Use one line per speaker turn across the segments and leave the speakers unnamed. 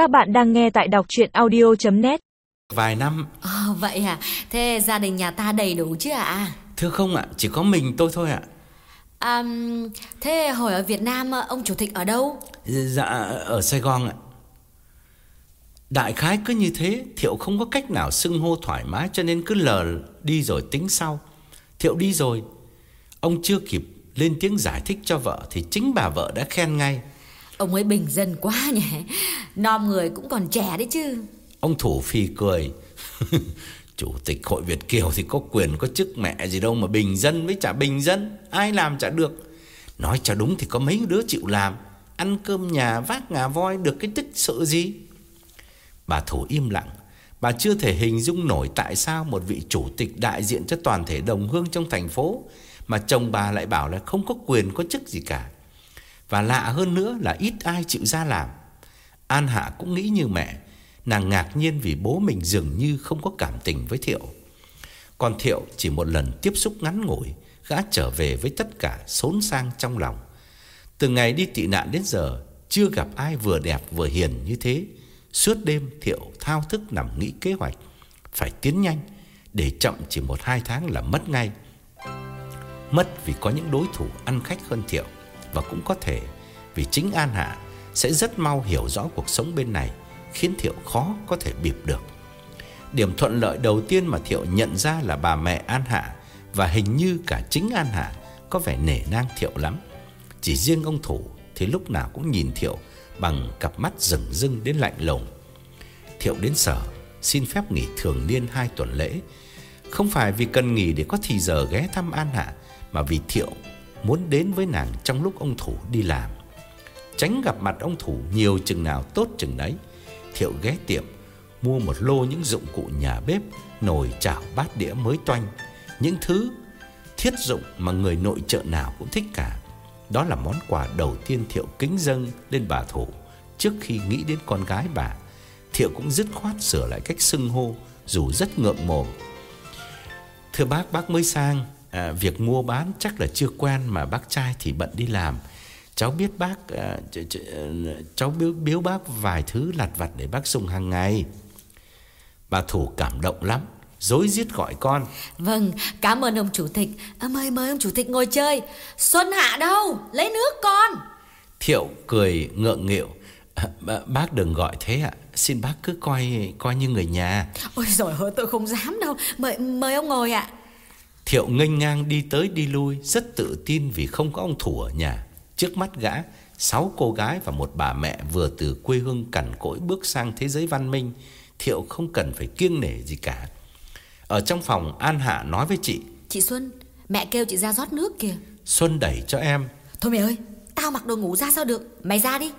Các bạn đang nghe tại đọc chuyện audio.net
Vài năm
Ờ, vậy à? Thế gia đình nhà ta đầy đủ chứ ạ?
Thưa không ạ Chỉ có mình tôi thôi ạ
À, thế hồi ở Việt Nam ông chủ tịch ở đâu?
Dạ ở Sài Gòn ạ Đại khái cứ như thế Thiệu không có cách nào xưng hô thoải mái Cho nên cứ lờ đi rồi tính sau Thiệu đi rồi Ông chưa kịp lên tiếng giải thích cho vợ Thì chính bà vợ đã khen ngay
Ông ấy bình dân quá nhỉ Non người cũng còn trẻ đấy chứ
Ông thủ phì cười. Chủ tịch hội Việt Kiều thì có quyền có chức mẹ gì đâu mà bình dân với chả bình dân, ai làm chả được. Nói cho đúng thì có mấy đứa chịu làm, ăn cơm nhà vác ngà voi được cái tích sự gì. Bà thủ im lặng, bà chưa thể hình dung nổi tại sao một vị chủ tịch đại diện cho toàn thể đồng hương trong thành phố mà chồng bà lại bảo là không có quyền có chức gì cả. Và lạ hơn nữa là ít ai chịu ra làm. An Hạ cũng nghĩ như mẹ, Nàng ngạc nhiên vì bố mình dường như không có cảm tình với Thiệu. Còn Thiệu chỉ một lần tiếp xúc ngắn ngủi, gã trở về với tất cả xốn sang trong lòng. Từ ngày đi tị nạn đến giờ, chưa gặp ai vừa đẹp vừa hiền như thế. Suốt đêm Thiệu thao thức nằm nghĩ kế hoạch, phải tiến nhanh, để chậm chỉ một hai tháng là mất ngay. Mất vì có những đối thủ ăn khách hơn Thiệu, và cũng có thể vì chính An Hạ sẽ rất mau hiểu rõ cuộc sống bên này khiến Thiệu khó có thể bịp được. Điểm thuận lợi đầu tiên mà Thiệu nhận ra là bà mẹ An Hạ và hình như cả chính An Hạ có vẻ nể nang Thiệu lắm. Chỉ riêng ông Thủ thì lúc nào cũng nhìn Thiệu bằng cặp mắt rừng rưng đến lạnh lùng. Thiệu đến sở xin phép nghỉ thường niên hai tuần lễ, không phải vì cần nghỉ để có thì giờ ghé thăm An Hạ mà vì Thiệu muốn đến với nàng trong lúc ông Thủ đi làm. Tránh gặp mặt ông Thủ nhiều chừng nào tốt chừng đấy. Thiệu ghé tiệm mua một lô những dụng cụ nhà bếp, nồi chảo bát đĩa mới toanh, những thứ thiết dụng mà người nội trợ nào cũng thích cả. Đó là món quà đầu tiên Thiệu kính dâng lên bà thủ trước khi nghĩ đến con gái bà. Thiệu cũng dứt khoát sửa lại cách xưng hô dù rất ngượng mồm. Thưa bác, bác mới sang, à, việc mua bán chắc là chưa quen mà bác trai thì bận đi làm. Cháu biết bác à, ch ch cháu biếu, biếu bác vài thứ lặt vặt để bác dùng hàng ngày. Bà thủ cảm động lắm, dối rít gọi con.
Vâng, cảm ơn ông chủ tịch. À, mời mời ông chủ tịch ngồi chơi. Xuân Hạ đâu? Lấy nước con.
Thiệu cười ngượng nghịu. À, bác đừng gọi thế ạ. Xin bác cứ coi coi như người nhà.
Ôi giời ơi, tôi không dám đâu. Mời mời ông ngồi ạ.
Thiệu nghênh ngang đi tới đi lui, rất tự tin vì không có ông thủ ở nhà. Trước mắt gã, sáu cô gái và một bà mẹ vừa từ quê hương cằn cỗi bước sang thế giới văn minh, Thiệu không cần phải kiêng nể gì cả. Ở trong phòng, An Hạ nói với chị.
Chị Xuân, mẹ kêu chị ra rót nước kìa.
Xuân đẩy cho em.
Thôi mẹ ơi, tao mặc đồ ngủ ra sao được, mày ra đi.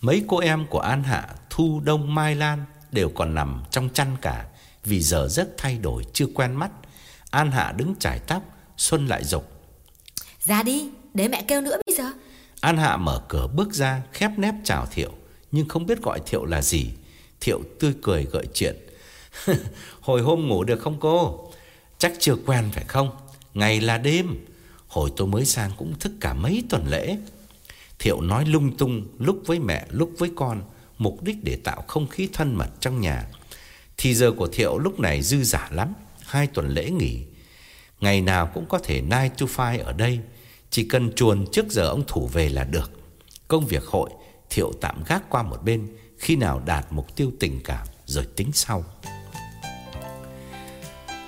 Mấy cô em của An Hạ, Thu Đông Mai Lan đều còn nằm trong chăn cả vì giờ giấc thay đổi chưa quen mắt. An Hạ đứng chải tóc, Xuân lại dục.
Ra đi, để mẹ kêu nữa bây giờ.
An Hạ mở cửa bước ra, khép nép chào Thiệu, nhưng không biết gọi Thiệu là gì. Thiệu tươi cười gợi chuyện. Hồi hôm ngủ được không cô? Chắc chưa quen phải không? Ngày là đêm. Hồi tôi mới sang cũng thức cả mấy tuần lễ. Thiệu nói lung tung lúc với mẹ lúc với con, mục đích để tạo không khí thân mật trong nhà. Thì giờ của Thiệu lúc này dư giả lắm, hai tuần lễ nghỉ. Ngày nào cũng có thể 9 to 5 ở đây, chỉ cần chuồn trước giờ ông thủ về là được. Công việc hội Thiệu tạm gác qua một bên, khi nào đạt mục tiêu tình cảm rồi tính sau.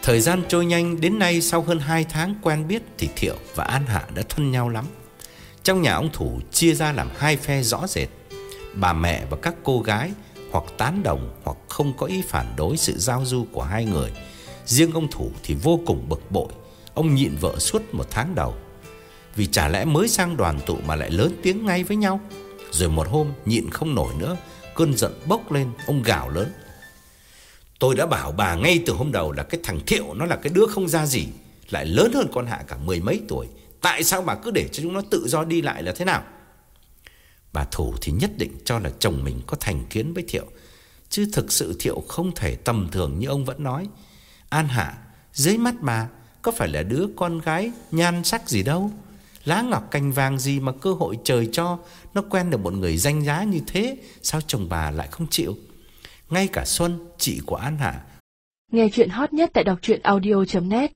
Thời gian trôi nhanh đến nay sau hơn 2 tháng quen biết thì Thiệu và An Hạ đã thân nhau lắm. Trong nhà ông Thủ chia ra làm hai phe rõ rệt. Bà mẹ và các cô gái hoặc tán đồng hoặc không có ý phản đối sự giao du của hai người. Riêng ông Thủ thì vô cùng bực bội. Ông nhịn vợ suốt một tháng đầu. Vì chả lẽ mới sang đoàn tụ mà lại lớn tiếng ngay với nhau. Rồi một hôm nhịn không nổi nữa, cơn giận bốc lên, ông gào lớn. Tôi đã bảo bà ngay từ hôm đầu là cái thằng Thiệu nó là cái đứa không ra gì, lại lớn hơn con Hạ cả mười mấy tuổi. Tại sao bà cứ để cho chúng nó tự do đi lại là thế nào? Bà Thủ thì nhất định cho là chồng mình có thành kiến với Thiệu. Chứ thực sự Thiệu không thể tầm thường như ông vẫn nói. An Hạ, dưới mắt bà, có phải là đứa con gái nhan sắc gì đâu. Lá ngọc cành vàng gì mà cơ hội trời cho Nó quen được một người danh giá như thế Sao chồng bà lại không chịu? Ngay cả Xuân, chị của An Hạ.
Nghe chuyện hot nhất tại đọc truyện audio.net